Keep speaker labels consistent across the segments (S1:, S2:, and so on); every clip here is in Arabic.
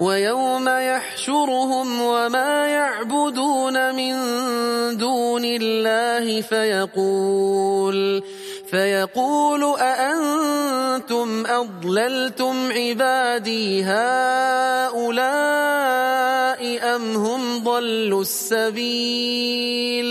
S1: ويوم يحشرهم وما يعبدون من دون الله فيقول فيقول أأنتم أضللتم عبادي هؤلاء أم هم ضلوا السبيل؟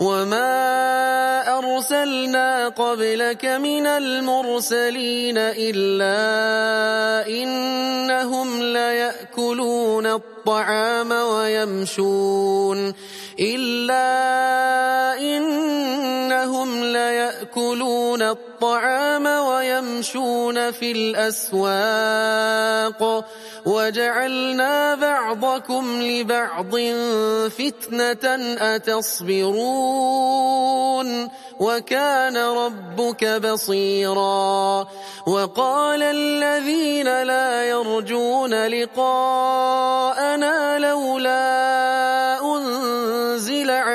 S1: وما أرسلنا قبلك من المرسلين إلا إنهم ليأكلون الطعام ويمشون إلا إنهم الطعام ويمشون في الأسواق. وجعلنا بعضكم لبعض فتنة أتصبرون. وكان ربك بصيرا. وقال الذين لا يرجون لقاءنا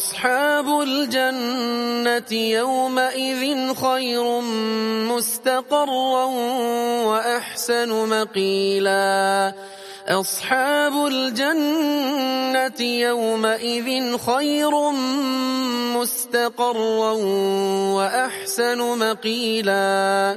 S1: أصحاب الجنة يومئذ خير مستقرا وأحسن مقيلا. أصحاب الجنة يومئذ خير مستقرا وأحسن مقيلا.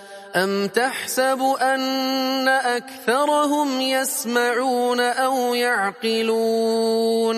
S1: أم تحسب أن أكثرهم يسمعون أو يعقلون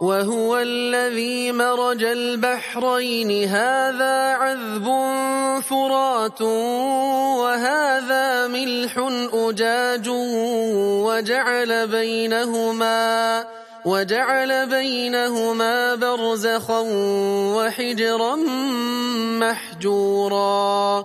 S1: وهو الذي مرج البحرين. هذا عذب فرات وهذا ملح أجاج وجعل بينهما وجعل بينهما برزخا وحجرا محجورا.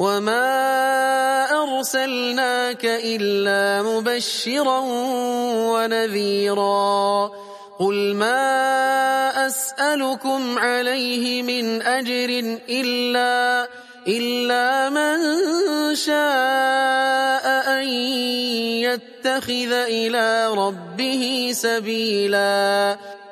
S1: وما أرسلناك إلا مبشرا ونذيرا قل ما أسألكم عليه من أجر إلا إلا من شاء أن يتخذ إلى ربه سبيلا